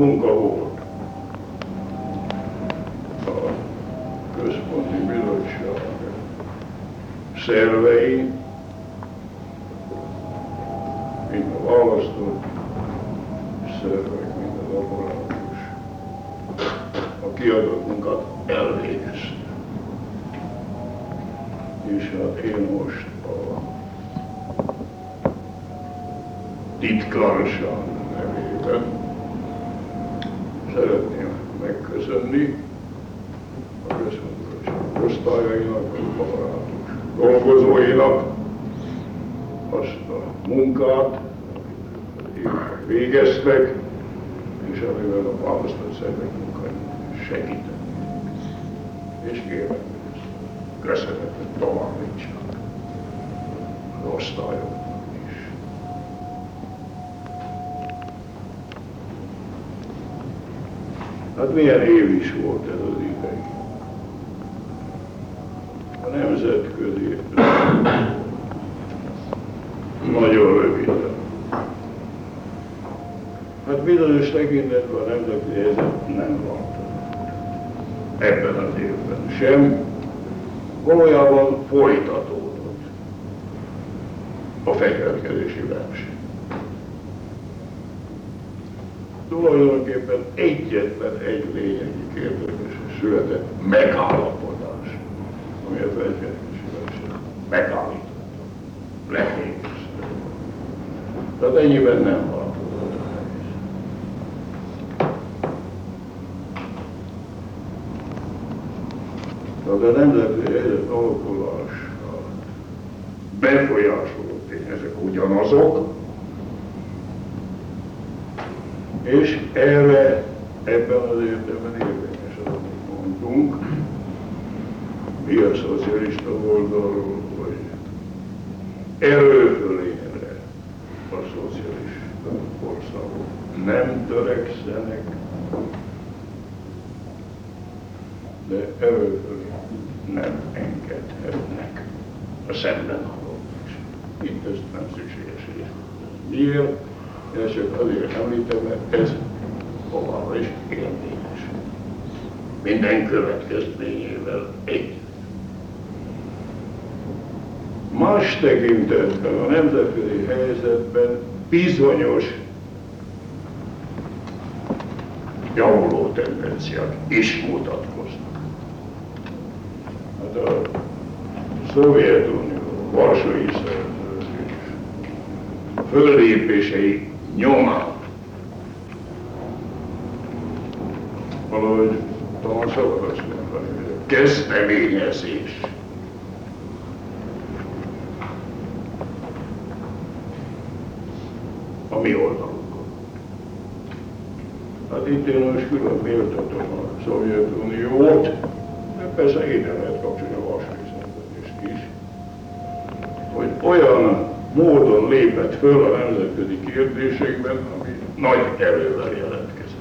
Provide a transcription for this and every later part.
munka volt. A központi bizottság szervei, mint a választott szervek, mint az apparátus, a kiadott munkát elvégezte. És hát én most a titkárság nevében szeretném megköszönni a központi osztályainak, a apparátus dolgozóinak azt a munkát, amit végeztek, és amivel a választott szervek munkáját segíteni. És kérem, hogy ezt köszönetet továbbítsanak az osztályoknak is. Hát milyen év is volt ez az idei. A nemzetközi nagyon röviden. Hát bizonyos tekintetben a nemzetközi helyzet nem van ebben az évben sem. Valójában folytatódott a fegyverkezési verseny. Tulajdonképpen egyetlen egy lényegi kérdés született megállapodás, ami a fegyverkezési verseny megállított, lefényezte. Tehát ennyiben nem helyzet. Tehát a nemzeti helyzet alakulását befolyásoló tényezők ugyanazok, és erre ebben az értelemben érvényes az, amit mondtunk, mi a szocialista oldalról, hogy erőfölényre a szocialista országok nem törekszenek, de erőfölé nem engedhetnek a szemben is. Itt ezt nem szükséges. Miért? Én ezt csak azért említem, mert ez továbbra is érvényes. Minden következményével egy. Más tekintetben a nemzetközi helyzetben bizonyos javuló tendenciák is mutatkoznak. Hát a Szovjetunió, Varsói Szerződés fölépései nyomán valahogy talán szabad azt mondani, hogy a kezdeményezés a mi oldalunkon. Hát itt én most külön méltatom a Szovjetuniót, de persze ide lehet kapcsolni a Varsói Szerződést is, hogy olyan módon lépett föl a nemzetközi kérdésekben, ami nagy erővel jelentkezett.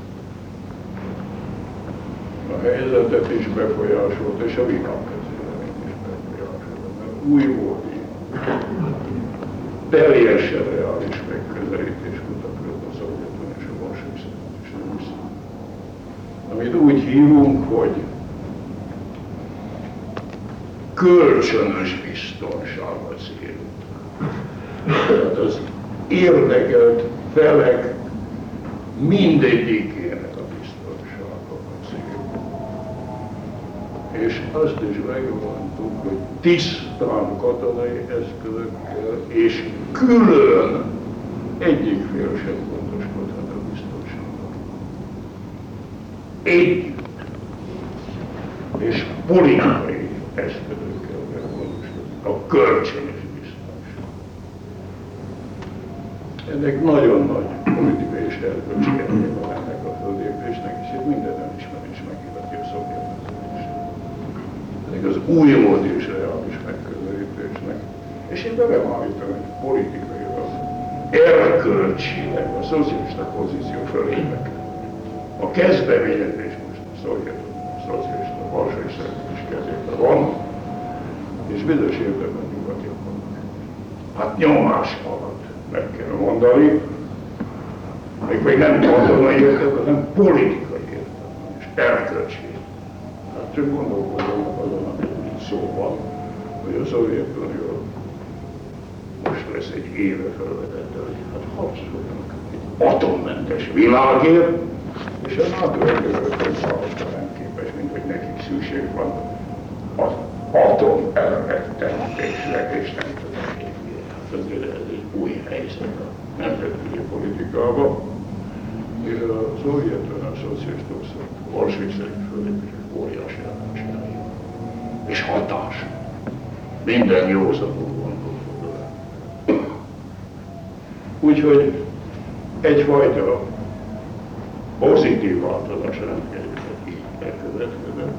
A helyzetet is befolyásolt, és a világkezelőt is befolyásolt, mert új volt teljesen reális megközelítés mutatott a Szovjetunió és a Varsói Szerződés amit úgy hívunk, hogy kölcsönös biztonság a cél. Tehát az érdekelt felek mindegyikének a biztonság. és azt is megmondtuk, hogy tisztán katonai eszközökkel és külön egyik fél sem gondoskodhat a biztonságról. Együtt és politikai eszközökkel kell gondoskodni a kölcsönös biztonság. Ennek nagyon nagy politikai és erkölcsi van ennek a földépésnek, és itt minden elismerés megilleti a szovjet Ennek az új mód és reális megközelítésnek. És én nem állítom, hogy politikailag, erkölcsileg a szocialista pozíció fölépek. A kezdeményezés most a szovjet, a szocialista, a balsai szerződés kezében van, és bizonyos értelemben nyugatiaknak. Hát nyomás alatt meg kell mondani, még, még nem katonai értelemben, hanem politikai értelemben, és erkölcsi. Hát csak gondolkodom azon, amit szó van, hogy a Szovjetunió most lesz egy éve felvetette, hogy hát harcoljanak egy atommentes világért, és a NATO egyébként nem képes, mint hogy nekik szükség van az atom elrettentésre, és nem tudom én. Ez egy új helyzet a nemzetközi politikában. És a szovjetben a szocialista ország Varsói szerint fölépítések óriási hatásai. És hatás. Minden józanul gondolkodó. Úgyhogy egyfajta pozitív változás rendkezdett így bekövetkezett.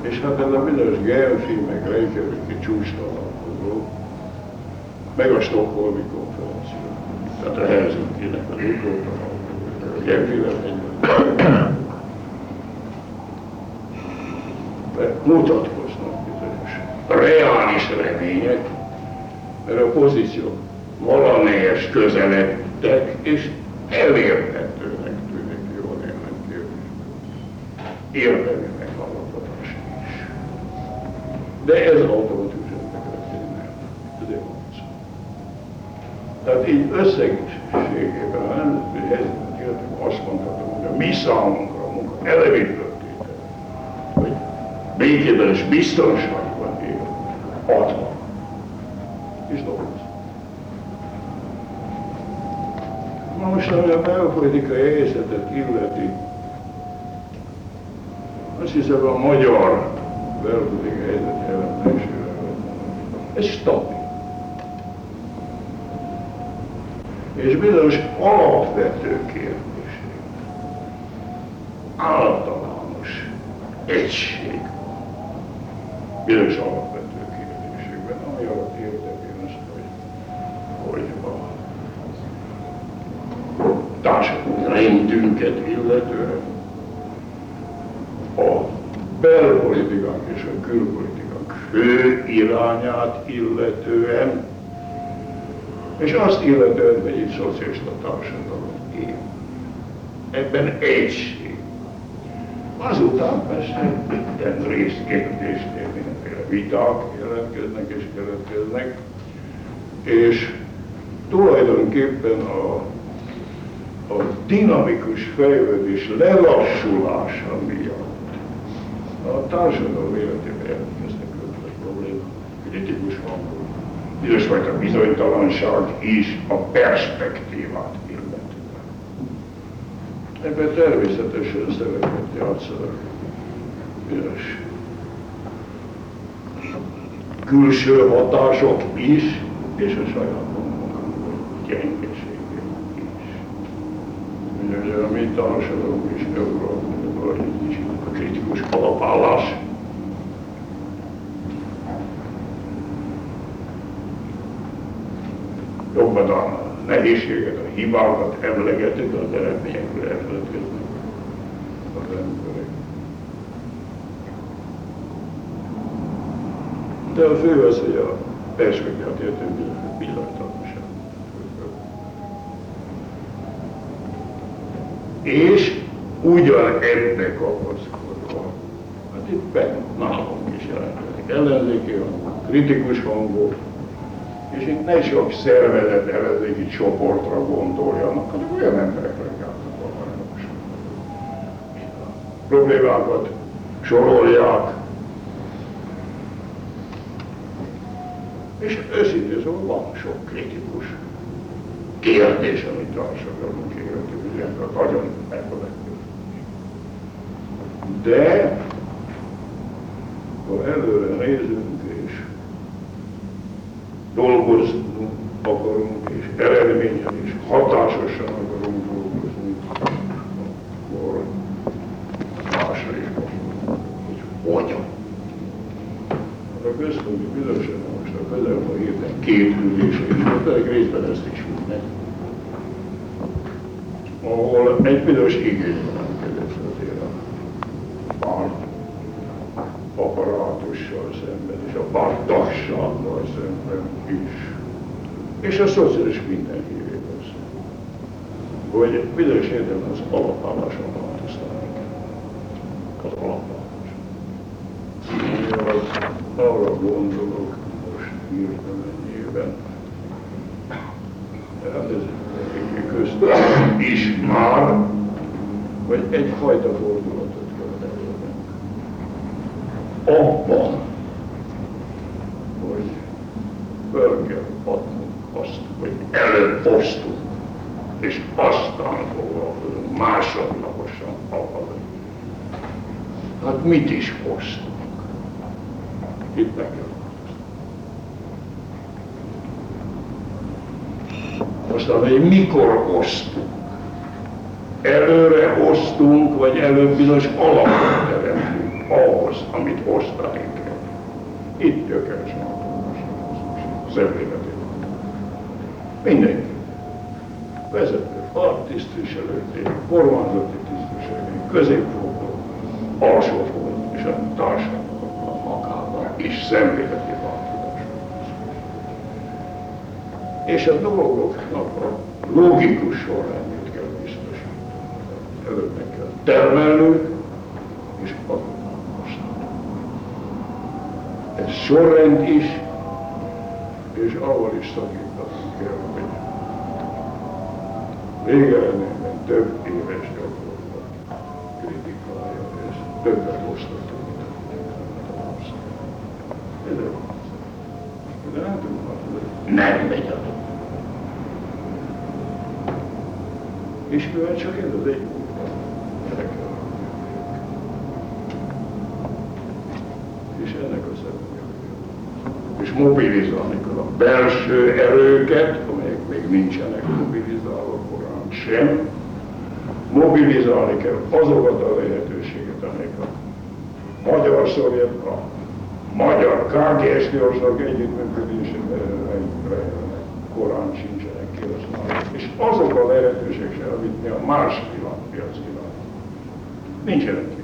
És hát ez a bizonyos Genfi, meg Reykjaviki csúcs találkozó, meg a Stockholmi konferencia, tehát a Helsinki-nek az utó találkozó, a Genfi lett egyben. mutatkoznak bizonyos. Reális remények, mert a pozíciók valamelyes közeledtek, és elérhetőnek tűnik jól néhány kérdés. Érdemi megállapodás is. De ez automatikusan bekövetkezik nem. Ez van szó. Tehát így összegségében a nemzetközi helyzetben életünk azt mondhatom, hogy a mi számunkra a munka elevét hogy békében és biztonságban él. Adva. És dolgozik. Na most, ami a belpolitikai helyzetet illeti, azt hiszem a magyar belpolitikai helyzet jelentésére ez stabil. És bizonyos alapvető kérdések, általános egység bizonyos alapvető kérdésekben, ami alatt értek én azt, hogy, hogy a társadalmi rendünket illetően a belpolitikánk és a külpolitikánk fő irányát illetően, és azt illetően, hogy itt szocialista társadalom él. Ebben egység. Azután persze minden részkérdésnél mindenféle viták jelentkeznek és keletkeznek, és tulajdonképpen a a dinamikus fejlődés lelassulása miatt a társadalom életében jelentkeznek ötlet problémák, kritikus hangok, bizonyosfajta bizonytalanság is a perspektívát illetően. Ebben természetesen szerepet játszanak bizonyos külső hatások is, és a saját magunkon gyengeség hogy a mi társadalom is Európában egy kritikus alapállás. Jobban a nehézséget, a hibákat emlegetik, az eredményekről elfeledkeznek az emberek. De a fő az, hogy a perspektívát értünk bizonytalanság. és ugyan ebbe kapaszkodva, cikkben nagyon is jelentkezik. Ellenzéki hangok, kritikus hangok, és itt ne sok szervezet ellenzéki csoportra gondoljanak, hanem olyan emberekre járnak a városok. Problémákat sorolják, És őszintén szóval van sok kritikus kérdés, amit társadalmunk életünk, ilyenkor nagyon megvedettünk. De előre nézünk és dolgoznunk akarunk, és eredményen is hatásosan akarunk dolgozni, akkor másra is gondolunk, hogy hogyan. A központi bizottság most a közelben héten két ülésre is, de részben ezt is meg ahol egy bizonyos igény van azért a párt apparátussal szemben, és a párt tagsággal szemben is, és a szociális mindenkivével szemben. Hogy bizonyos értelemben az alapálláson változtatni kell. Az alapállás. Arra gondolok most hirtelenjében, tehát ez közt is már, hogy egyfajta fordulatot elérnünk. Abban, hogy föl kell adnunk azt, hogy előbb osztunk, és aztán foglalkozunk másodlagosan avval. Hát mit is osztunk? Itt kell Aztán, hogy mikor osztunk. Előre osztunk, vagy előbb bizonyos alapot teremtünk ahhoz, amit osztani kell. Itt gyökeresen az emléletében. Kormányzati tisztviselők, középfogó, alsófogó és a társadalom magában is szemléleti és a dolgoknak a logikus sorrendjét kell biztosítani. Meg kell termelnünk, és azután használni. Ez sorrend is, és ahol is szakítanunk kell, hogy végeredményben több éves gyakorlat kritikálja, és többet osztott, mint a Ez a de nem tudom, nem megy a És mivel csak ez egy És ennek a És mobilizálni kell a belső erőket, amelyek még nincsenek mobilizálva korán sem. Mobilizálni kell azokat a lehetőséget, amelyek a magyar szovjet, magyar KGST ország együttműködésében korán sincsenek kihasználva. És azok a lehetőségek, amit mi a más világpiac világ. Nincsenek ki.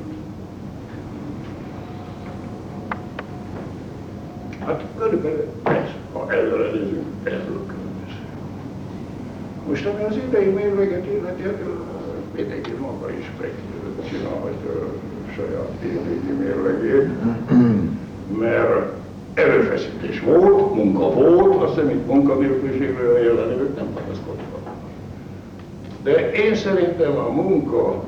Hát körülbelül ez, ha előre nézünk, erről kell Most ami az idei mérleget illeti, hát mindenki maga is csinálhatja saját idei mérlegét, mert erőfeszítés volt, munka volt, azt hiszem itt munkanélküliségről jelenlévők nem panaszkodtak. De én szerintem a munka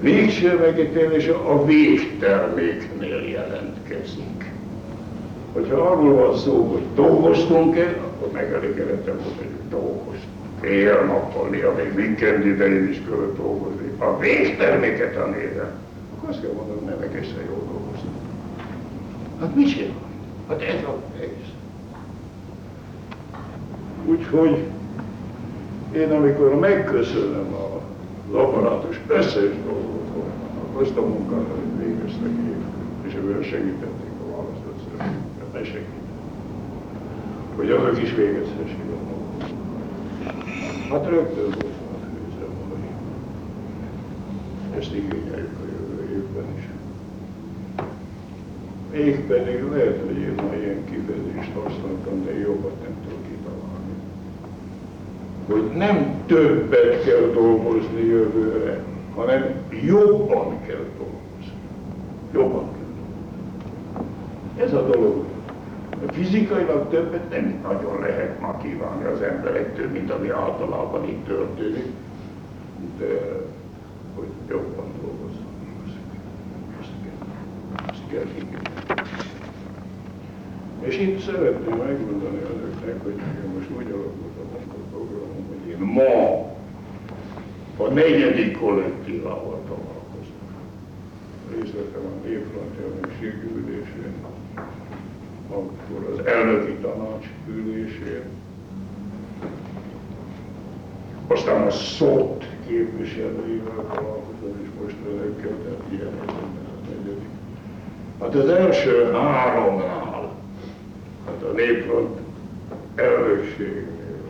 végső megítélése a végterméknél jelentkezik. Hogyha arról van szó, hogy dolgoztunk-e, akkor megelégedettem volt, hogy dolgoztunk. Éjjel-nappal, néha még weekend idején is kellett dolgozni. A végterméket a nézem, akkor azt kell mondanom, nem egészen jól dolgoztam. Hát mit csinál? Hát ez a egész. Úgyhogy én amikor megköszönöm az apparátus összes dolgot, azt a munkát, amit végeztek én, és ebből segítették a választott ne segítették. Hogy azok is végezhessék a munkát. Hát rögtön volt a főzem, hogy ezt igényeljük a jövő évben is. Még pedig lehet, hogy én már ilyen kifejezést használtam, de jobbat nem tudok kitalálni. Hogy nem többet kell dolgozni jövőre, hanem jobban kell dolgozni. Jobban kell dolgozni. Ez a dolog. Fizikailag többet nem nagyon lehet ma kívánni az emberektől, mint ami általában itt történik, de hogy jobban dolgozni. Ezt kell, ezt kell És itt szeretném megmondani önöknek, hogy nekem most úgy alakult a munkaprogramom, hogy én ma a negyedik kollektívával találkozom. Részt vettem a Népfront elnökségi ülésén, akkor az elnöki tanács ülésén, aztán a szót képviselőivel találkozom, és most önökkel, tehát ilyen a negyedik. Hát az első háromnál, hát a népfront elnökségnél,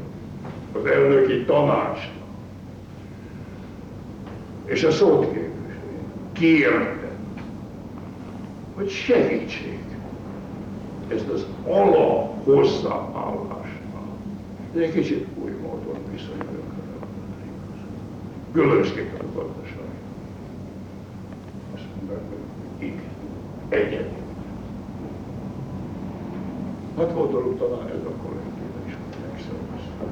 az elnöki tanácsnál, és a szót képviselő kérte, hogy segítség ezt az alap hozzáállásnál. De egy kicsit új módon viszonyulunk Különösképpen a gazdaság. Azt mondták, hogy igen, egyet. Gondolom talán ez a kollektív is megszervez.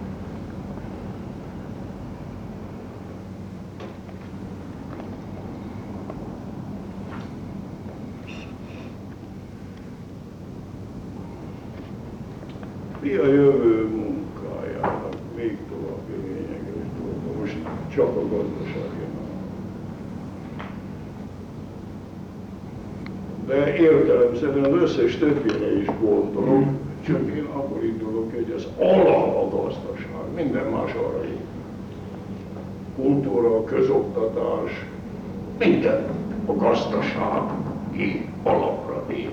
Mi a jövő munkájának még további lényeges dolga? Most csak a gazdasági De értelemszerűen az összes többére is gondolok, csak én abból indulok, hogy az alap a gazdaság, minden más arra. Kultúra, közoktatás, minden a gazdasági alapra épül.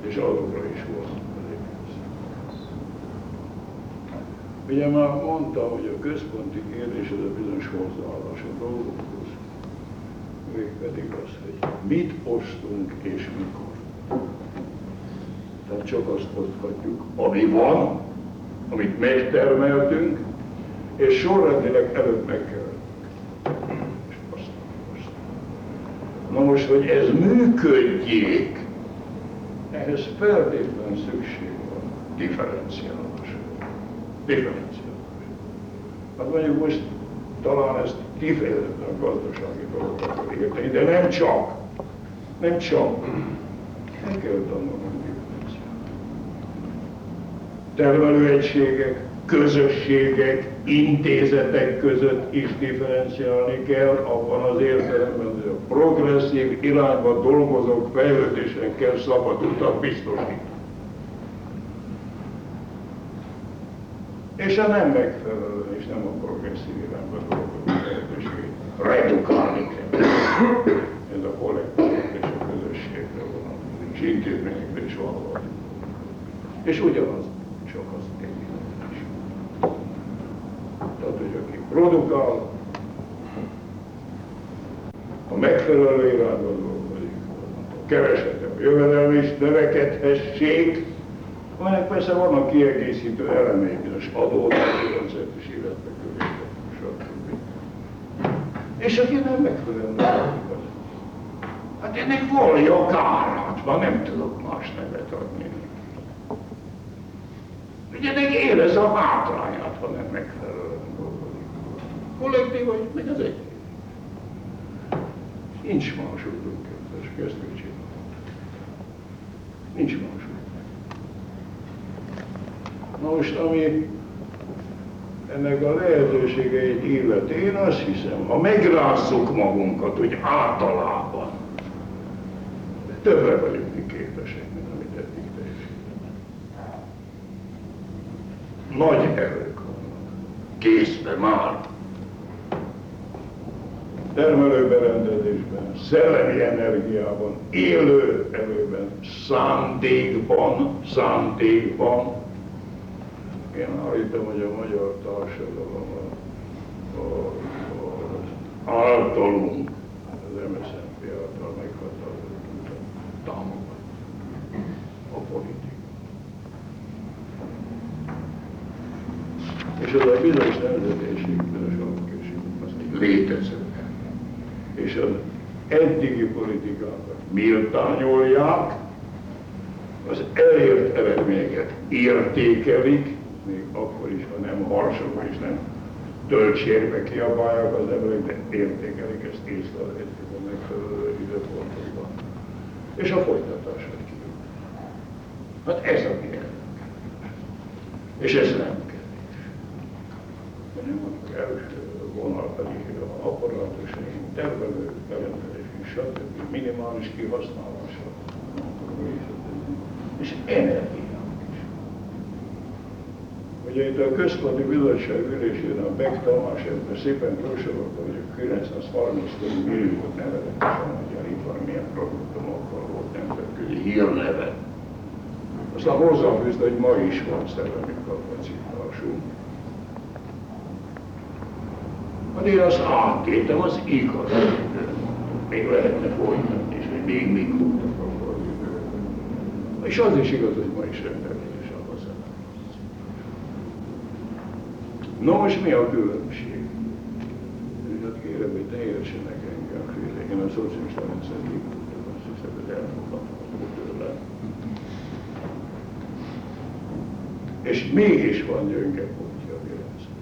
És azokra is volt. Ugye már mondtam, hogy a központi kérdés az a bizonyos hozzáállás a dolgokhoz. Mégpedig az, hogy mit osztunk és mikor. Tehát csak azt oszthatjuk, ami van, amit megtermeltünk, és sorrendileg előbb meg kell. Na most, hogy ez működjék, ehhez feltétlenül szükség van differenciálás differenciálás. Hát mondjuk most talán ezt kifejezetten gazdasági dolgokat érteni, de nem csak. Nem csak. Nem kell differenciálni. Termelőegységek, közösségek, intézetek között is differenciálni kell, abban az értelemben, hogy a progresszív irányba dolgozók fejlődésen kell szabad utat biztosítani. és a nem megfelelő és nem a progresszív irányba dolgozó lehetőségét redukálni kell. Ez a kollektív és a közösségre vonatkozik, és intézményekre is valahol. És ugyanaz, csak az egyébként is. Tehát, produkál, a megfelelő irányba dolgozik, a jövedelmi is növekedhessék, amelynek persze vannak kiegészítő elemei, bizonyos adózás, is illetve stb. És aki nem megfelelően Hát ennek van jogállat, van, nem tudok más nevet adni Ugye ennek érez a hátrányát, ha nem dolgozik. Kollektív vagy, meg az egy. Nincs más útunk, ezt mit csinálni. Nincs más Na most, ami ennek a lehetőségeit illeti, én azt hiszem, ha megrázzuk magunkat, hogy általában többre vagyunk mi képesek, mint amit eddig teljesítettünk. Nagy erők vannak. Készbe már. Termelőberendezésben, szellemi energiában, élő erőben, szándékban, szándékban, én állítom, hogy a magyar társadalom a, a, a, általunk, az MSZNP által meghatározott támogat a politika. És az a bizonyos nemzetésség, bizonyos alapkészség, az egy létező. És az eddigi politikákat méltányolják, az elért eredményeket értékelik, még akkor is, ha nem harsogva és nem töltsérbe kiabálják az emberek, de értékelik ezt észlelhetik a megfelelő időpontokban. És a folytatásra kívül. Hát ez a mi És ez nem kevés. Nem kell vonal pedig apparátus, tervelő, berendezés, stb. minimális kihasználása. És energiánk is. Ugye itt a központi bizottság ülésén a Beck Tamás ebben szépen felsorolta, hogy a 930 milliót nevezetesen magyar ipar milyen produktumokkal volt nemzetközi hírneve. Aztán hozzáfűzte, hogy ma is van szellemi kapacitásunk. Hát én azt átéltem, az igaz. Még lehetne folytatni, és még még fogtak akkor És az is igaz, hogy ma is rendelkezés a No, most mi a különbség? Hát kérem, hogy ne értsenek engem félre. Én a szocialista rendszer kívültem, azt hiszem, hogy elfogadható tőle. És mégis van gyönge pontja a rendszer.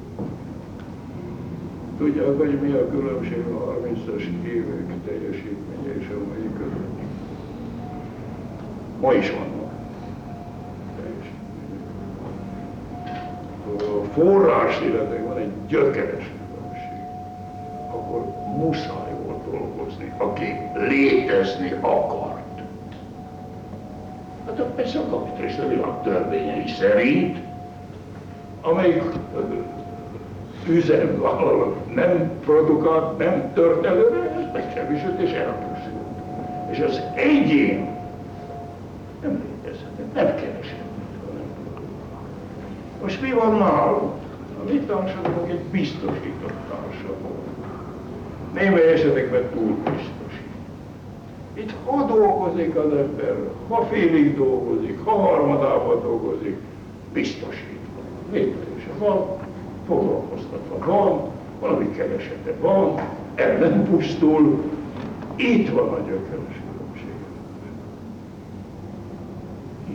Tudják, hogy mi a különbség a 30-as évek teljesítménye és a mai között? Ma is vannak A forrás illetve van egy gyökeres különbség. Akkor muszáj volt dolgozni, aki létezni akart. Hát persze a kapitalista világ törvényei szerint, amelyik üzemvállalat nem produkált, nem tört előre, ez megsemmisült és elpusztult. És az egyén nem létezhet, nem keresett. Most mi van nálunk? A mi társadalmunk egy biztosított társadalom. Némely esetekben túl biztosít. Itt ha dolgozik az ember, ha félig dolgozik, ha harmadában dolgozik, biztosítva. Létezése van, foglalkoztatva van, valami keresete van, el nem pusztul, itt van a gyökeres különbség.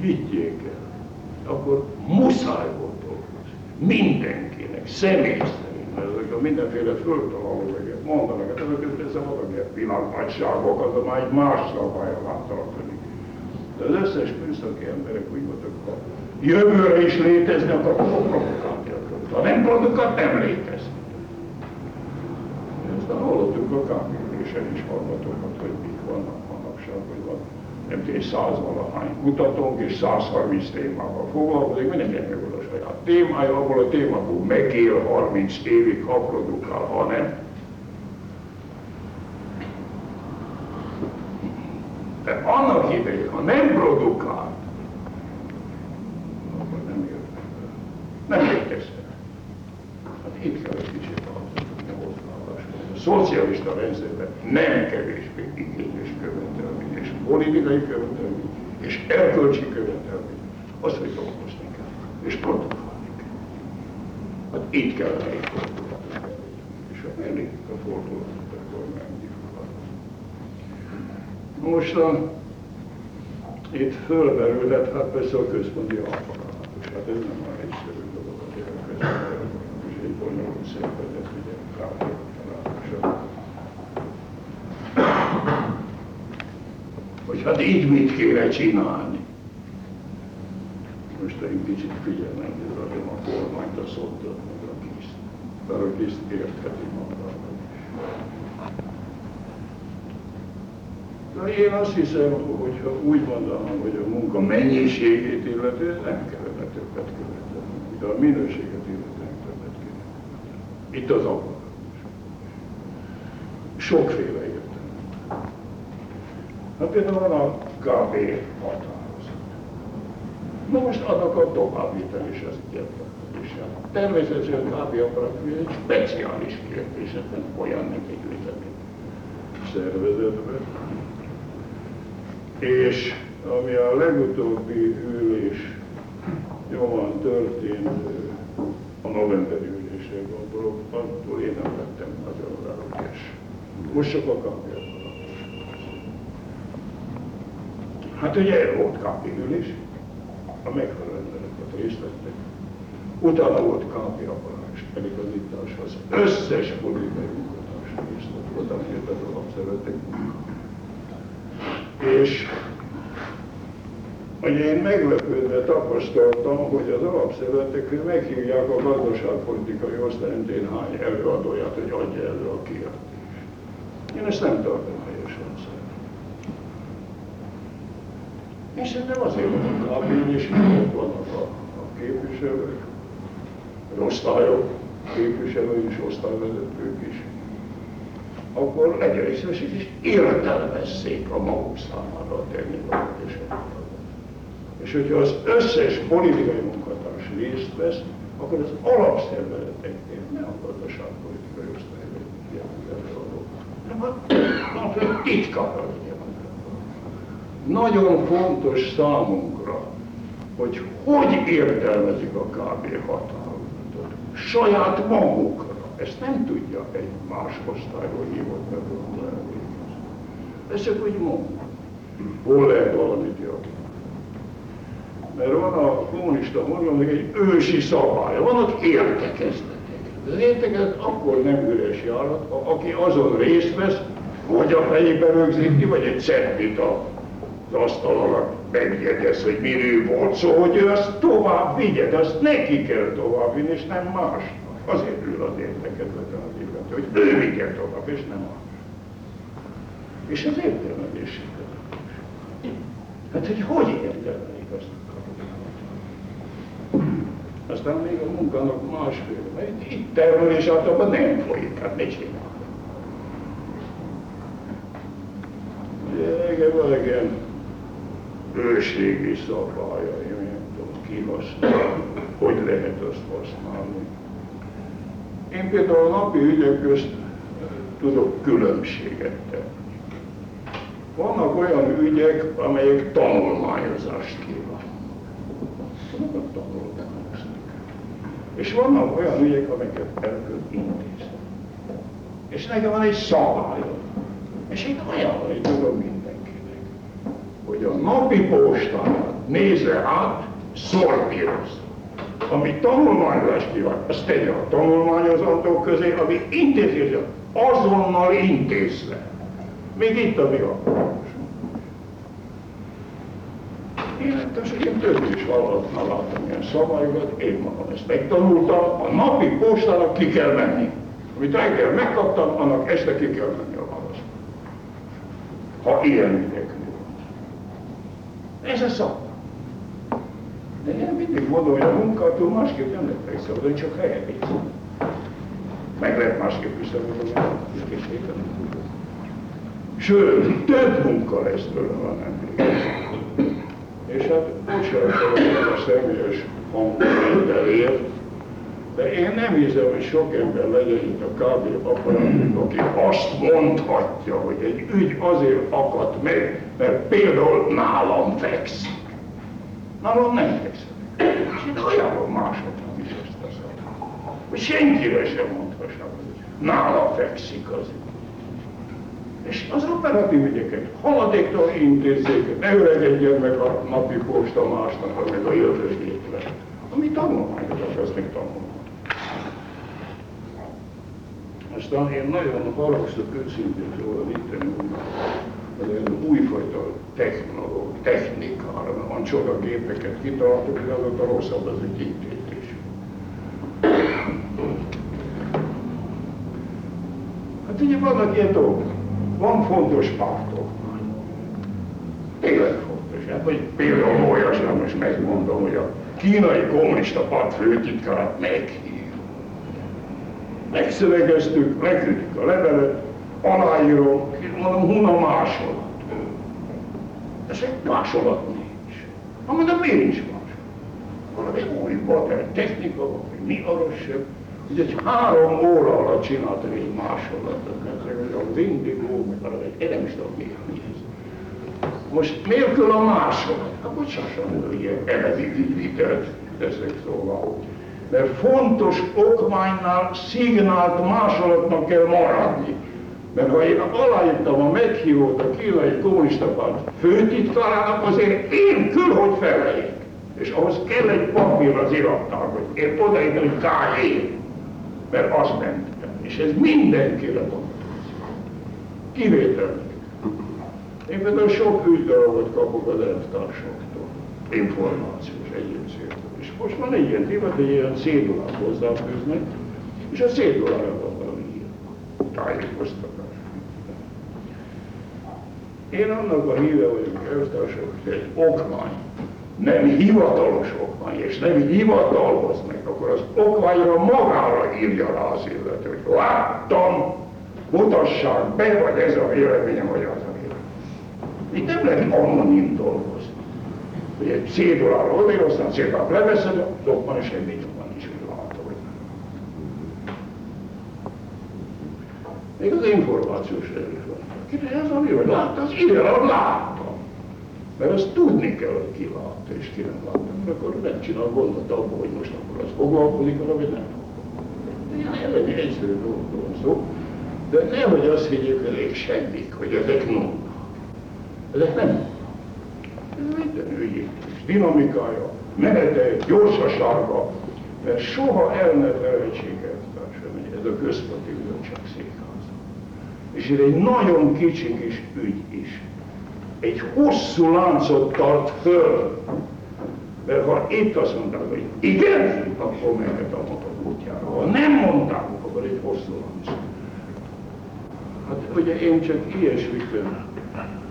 Higgyék el, akkor muszáj volt dolgozni. Mindenkinek, személy szerint, ezek a mindenféle föltalálóveket mondanak, hát ezek persze valamilyen pillanatnagyságok, az a már egy más szabály alá tartani. De az összes műszaki emberek úgy voltak, jövőre is létezni akkor provokálni Ha nem produkált, nem létezni. Aztán hallottuk a kávélésen is hallgatókat, hogy mik vannak manapság, hogy van nem tudom, száz valahány kutatónk, és 130 témával foglalkozik, mindenkinek megvan a saját témája, abból a témából megél 30 évig, ha produkál, ha nem. De annak idején, ha nem produkál, akkor nem jön. Nem létezhet. Hát itt kell egy kicsit a hozzáállás. A szocialista rendszerben nem kevésbé igényes követelmény, és politikai követelmény, és erkölcsi követelmény. Az, hogy dolgozni kell, és produkálni kell. Hát itt kell elég. És ha elég a fordulatot, akkor megnyilván. Most a, itt fölmerülhet, hát persze a központi apparátus. Hát ez nem a egyszerű dolog, a központi apparátus egy bonyolult szervezet, ugye kártyapparátusa. Hogy hát így mit kéne csinálni. Most egy kicsit figyelmen kizadom a kormányt, a szottat, meg a kiszt. Bár a kiszt értheti magában is. De én azt hiszem, hogy ha úgy mondanám, hogy a munka mennyiségét illetően nem kellene többet követelni, de a minőséget illetően többet kéne Itt az abban. Sokféle Hát például van a KB határozat. Na most annak a továbbvitel is az értelmezése. Természetesen a KB apparat egy speciális kérdés, nem olyan, mint egy üzemi szervezetben és ami a legutóbbi ülés nyomán történt, a novemberi ülésre gondolok, attól én nem lettem nagyon rákes. Most csak a kampja Hát ugye volt kampi ülés, a megfelelő embereket részt vettek. Utána volt kampi apparátus, pedig az itt az összes politikai munkatárs részt vett, voltam hihetetlen alapszervetek munka és hogy én meglepődve tapasztaltam, hogy az alapszervetekre meghívják a gazdaságpolitikai osztályt én hány előadóját, hogy adja elő a kijelentést. Én ezt nem tartom helyesen És szerintem azért van a és ott vannak a, a képviselők, az osztályok, képviselők és osztályvezetők is. Akkor legyen is és értelmezzék a maguk számára a terminológiai És hogyha az összes politikai munkatárs részt vesz, akkor az alapszervezeteknél nem a gazdaságpolitikai osztályban jelenleg hanem a titkara Nagyon fontos számunkra, hogy hogy értelmezik a KB határozatot saját magukra ezt nem tudja egy más osztályról hívott megoldást elvégezni. Ez csak úgy mondom. Hol lehet valamit javítani? Mert van a kommunista mondom, egy ősi szabály, vannak értekezletek. Az értekezlet akkor nem üres járat, ha aki azon részt vesz, vagy a fejébe rögzíti, vagy egy cetlit az asztal alatt megjegyez, hogy miről volt szó, hogy ő azt tovább vigye, de azt neki kell tovább vinni, és nem más. Azért ül az értekezleten az illető, hogy ő vigye tovább, és nem más. És az értelmezési Hát, hogy hogy értelmelik azt Aztán még a munkának másfél, mert itt termelés általában nem folyik, hát mit csinál? Egy ilyen őségi szabályai, nem tudom kihasználni, hogy lehet azt használni. Én például a napi ügyek közt tudok különbséget tenni. Vannak olyan ügyek, amelyek tanulmányozást kívánnak. És vannak olyan ügyek, amelyeket el kell intézni. És nekem van egy szabályom. És én ajánlani tudom hogy a napi postát nézze át, szortírozza ami tanulmányozás kíván, azt tegye a tanulmányozandók közé, ami intézés, azonnal intézve. Még itt a mi Életes, én több is vállalatnál láttam ilyen szabályokat, én magam ezt megtanultam, a napi postának ki kell menni. Amit reggel megkaptam, annak este ki kell menni a válasz. Ha ilyen van. Ez a szabály. De én mindig mondom, hogy a munkától másképp nem lehet megszabadulni, csak helyet Meg lehet másképp is szabadulni, Sőt, több munka lesz tőlem, ha nem És hát bocsánat, a személyes hangvételért, de én nem hiszem, hogy sok ember legyen itt a KB apparátus, aki azt mondhatja, hogy egy ügy azért akadt meg, mert például nálam fekszik. Nálam nem fekszik. És én ajánlom másoknak is ezt az hogy senkire sem mondhassam, hogy nála fekszik az és az operatív ügyeket haladéktól intézzék, ne öregedjen meg a napi posta másnak, meg a jövő hétre. Ami tanulmányozat, az még tanulmány. Aztán én nagyon haragszok őszintén szóval itteni az olyan újfajta technológ, technikára, van csoda gépeket kitaláltuk, de azóta rosszabb az ügyintézés. Hát ugye vannak ilyen dolgok. Van fontos pártok. Tényleg fontos. Hát, hogy például olyasra most megmondom, hogy a kínai kommunista párt főtitkárát meghív. Megszövegeztük, leküldik a levelet, aláírom, mondom, huna másolat. Ez egy másolat nincs. Ha mondom, miért nincs másolat? Valami új modern technika, vagy mi arra sem, hogy egy három óra alatt csináltak egy másolatot, az indigó, meg egy, nem is tudom mi, ez. Most nélkül a másolat, hát bocsássan, hogy ilyen elemi vitelt teszek szóval. Mert fontos okmánynál szignált másolatnak kell maradni. Mert ha én aláírtam a meghívót a kínai kommunista párt főtitkárának, azért én kül, hogy feleljek. És ahhoz kell egy papír az iratnál, hogy én odaírom, hogy K.E. Mert azt nem És ez mindenkire van. Kivétel. Én például sok ügydolgot kapok az elvtársoktól. információs egyéb célból. És most van egy ilyen divat, egy ilyen cédulát hozzáfűznek, és a van valami tájékoztatás. Én annak a híve vagyok, elvtársak, hogy egy okmány nem hivatalos okmány, és nem hivatalhoz meg, akkor az okmányra magára írja rá az illető, hogy láttam, mutassák be, vagy ez a véleményem, vagy az a véleményem. Itt nem lehet anonim dolgozni. Hogy egy cédulára odaír, aztán cédulát leveszed, az okmány semmi nyomban is, hogy látta, hogy nem. Még az információs erős van. Ez ami, hogy látta, az írja, hogy látta. Mert azt tudni kell, hogy ki látta és ki nem látta. Mert akkor nem csinál gondot abban, hogy most akkor az foglalkozik vele, vagy nem foglalkozik. Ilyen egy egyszerű dologról van szó. De nehogy azt higgyék elég semmik, hogy ezek nullák. Ezek nem nullák. Ez minden ügyítés, dinamikája, menete, gyorsasága, mert soha el ne felejtsék hogy ez a központi bizottság székháza. És ez egy nagyon kicsi kis ügy is egy hosszú láncot tart föl. Mert ha itt azt mondták, hogy igen, akkor mehet a motor útjára. Ha nem mondták, akkor egy hosszú lánc. Hát ugye én csak ilyesmikben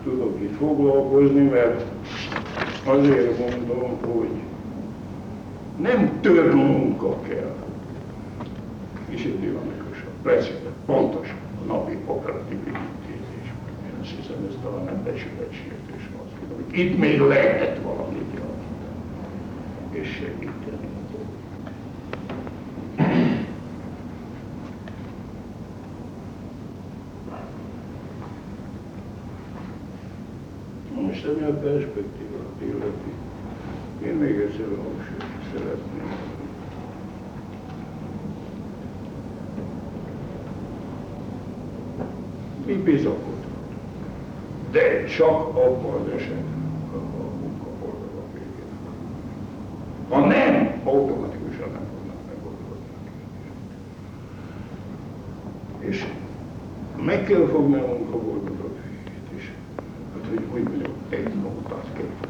tudok itt foglalkozni, mert azért mondom, hogy nem több munka kell. Kicsit dinamikusabb, precízebb, pontos a napi operatív azt hiszem, ez talán nem becsületsértés az. Itt még lehet valamit javítani és segíteni. Most ami a perspektívát illeti, én még egyszer hangsúlyozni szeretném. Mi bizakodunk de csak abban az esetben, ha a munkaforgalom a végén. Ha nem, automatikusan nem fognak megoldani a kérdést. És meg kell fogni a munkavállalók végét is. Hát, hogy úgy mondjam, egy nótát kell.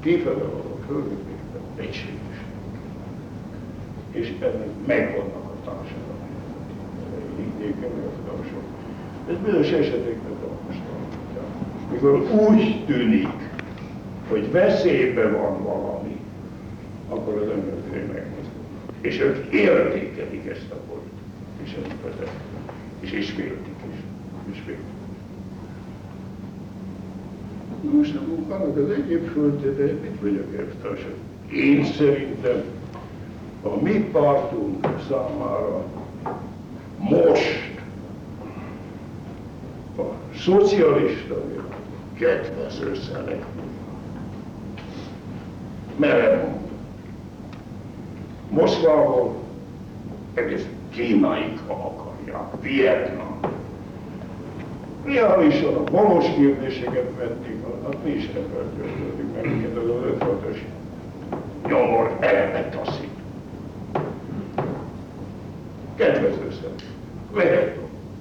Kifele való földépésben egységes. És ennek megvannak a társadalmi. Higgyék el, hogy a sok ez bizonyos esetekben tapasztalhatja. Mikor úgy tűnik, hogy veszélyben van valami, akkor az emberek megmozdulnak. És ők értékelik ezt a politikát, és ezt vezetnek. És ismétik is. Ismétik. Most a munkának az egyéb föltétele, mit vagyok elvtársak? Én szerintem a mi pártunk számára most szocialista kedvező szelek. Merre Moszkvából egész Kínaig, ha akarják, Vietnam. Reálisan a valós kérdéseket vették, hát mi is feltöltődik meg, minket az az ötletes nyomor elbetaszik. Kedvező szelek. Lehet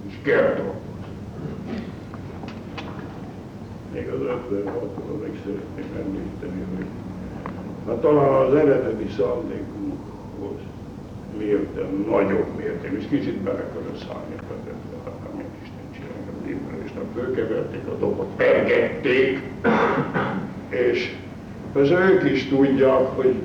és kell az 56-ról meg szeretném említeni, hogy hát talán az eredeti szándékunkhoz mértem, nagyobb mérték, és kicsit bele kell szállni a vezetve, hát nem én Isten csinálja, az immerésnek fölkeverték a dobot, pergették, és persze ők is tudják, hogy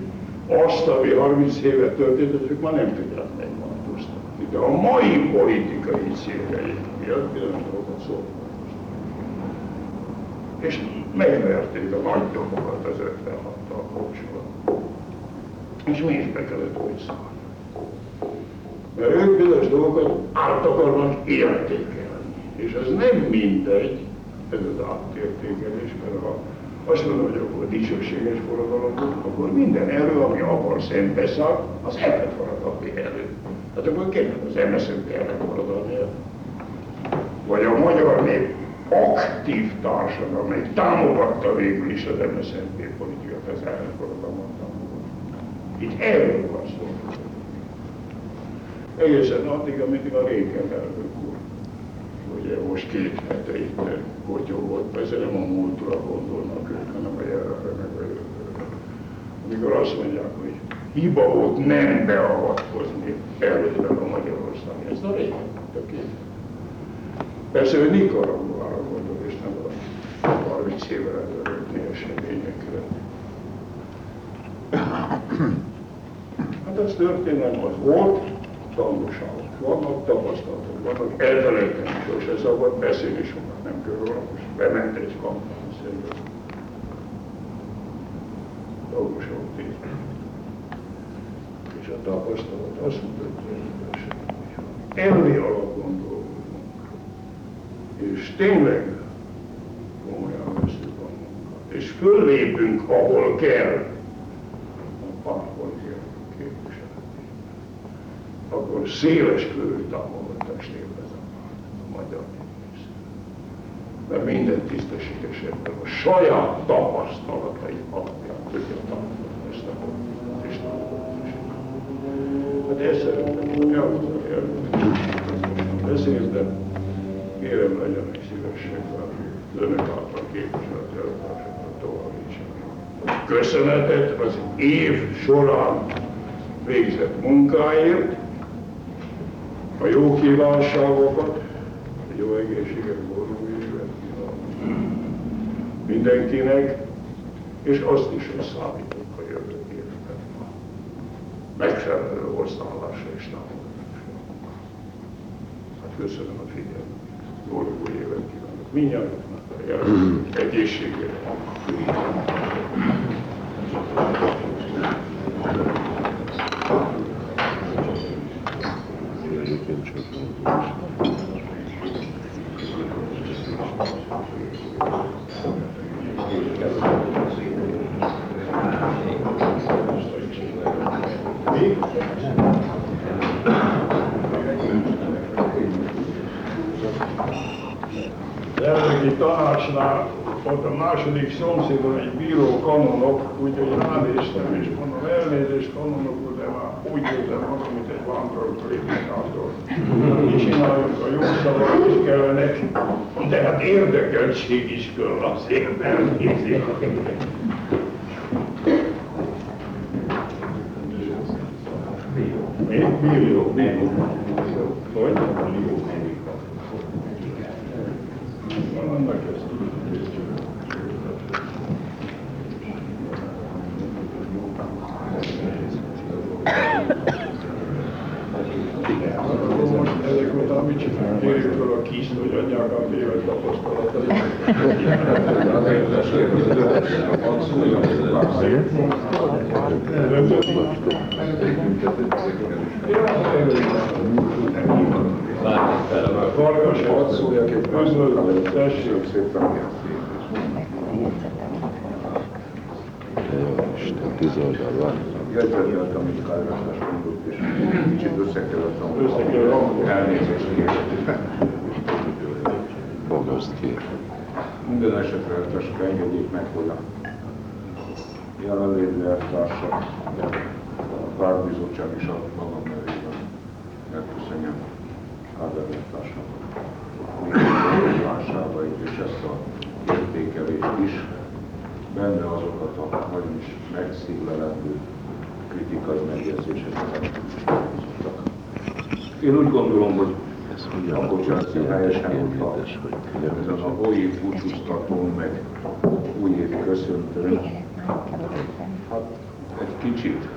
azt, ami 30 éve történt, ők már nem tudják megváltoztatni. De a mai politikai céljaik miatt bizonyos dolgokat szólnak és megverték a nagy dobokat az 56-tal kapcsolatban. És mi is be kellett visszaadni. Mert ők bizonyos dolgokat át akarnak értékelni. És ez nem mindegy, ez az átértékelés, mert ha azt mondom, hogy akkor dicsőséges forradalom akkor minden erő, ami akar szembeszáll, az elvet forradalmi erő. Hát akkor kérlek az MSZNP ellen forradalmi erő. Vagy a magyar nép aktív társadalom, amely támogatta végül is az MSZNP politikát, az ellenforradalmat Itt erről van szó. Egészen addig, amíg a régen elnök úr ugye most két hete itt Kotyó volt, persze nem a múltra gondolnak ők, hanem a jelenre, meg a jövőre. Amikor azt mondják, hogy hiba volt nem beavatkozni előre a Magyarország, ez a régen, tökéletes. Persze ő Nikaraguára gondol, és nem a 30 évvel ezelőtti eseményekre. Hát ez történelem az volt, tanulságok vannak, tapasztalatok vannak, elfelejtem is, sose szabad beszélni sokat, nem kell róla, most bement egy kampányszerű. Tanulságok tény. És a tapasztalat azt mutatja, hogy elvi alapon dolgozunk, és tényleg komolyan veszünk a munkát, és föllépünk, ahol kell, a képviseletében, akkor széles körű támogatást élvez a párt, a magyar miniszter. Mert minden tisztességesebben a saját tapasztalatai alapján tudja támogatni ezt a támogatást. Hát ezt szeretném elmondani. Ezért, de kérem legyenek szívesek, önök által képviselt előadásokat Köszönetet az év során végzett munkáért, a jó kívánságokat, a jó egészséget, boldog évet kívánok mindenkinek, és azt is, hogy számítunk a jövő évben megfelelő hozzáállásra és támogatásra. Hát köszönöm a figyelmet. Boldog évet kívánok mindjárt, egészségére. Mi? Jelenlegi tanácsnál ott a második szomszédon egy bíró kanonok, úgyhogy ránéztem, és mondom, elnézést kanonok de már úgy érzem magam, mint egy vándorló prédikátor. Mi csináljuk a jó szavak is kellenek, de hát érdekeltség is kell azért elnézni. Mi? Millió. Hogy? Millió. Vannak ezt. Akkor most ezek után mit csinálunk? Kérjük fel a kiszt, hogy adják a évet tapasztalatait. Farkas, hadd szóljak egy közlő, tessék szépen. Isten, tíz oldal van. Jegyzeteltem, amit Kárvástás mondott, és kicsit összekevertem. Összekeverem. Elnézést kérek. Fogasd ki. Minden esetre csak engedjék meg, hogy a jelenlévő eltársak, a pártbizottság is a magam nevében megköszönjem Kádár eltársnak kívánságait és ezt a értékelést is, benne azokat a nagyon is megszívlelendő kritikai megjegyzéseket, elhangzottak. Én úgy gondolom, hogy a bocsánatot helyesen mondta, ezen a új év búcsúztatón, meg új év köszöntőn, hát egy kicsit